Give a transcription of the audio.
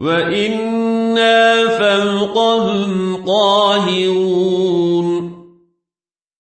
وَإِنَّا فَوْقَهُمْ قَاهِرُونَ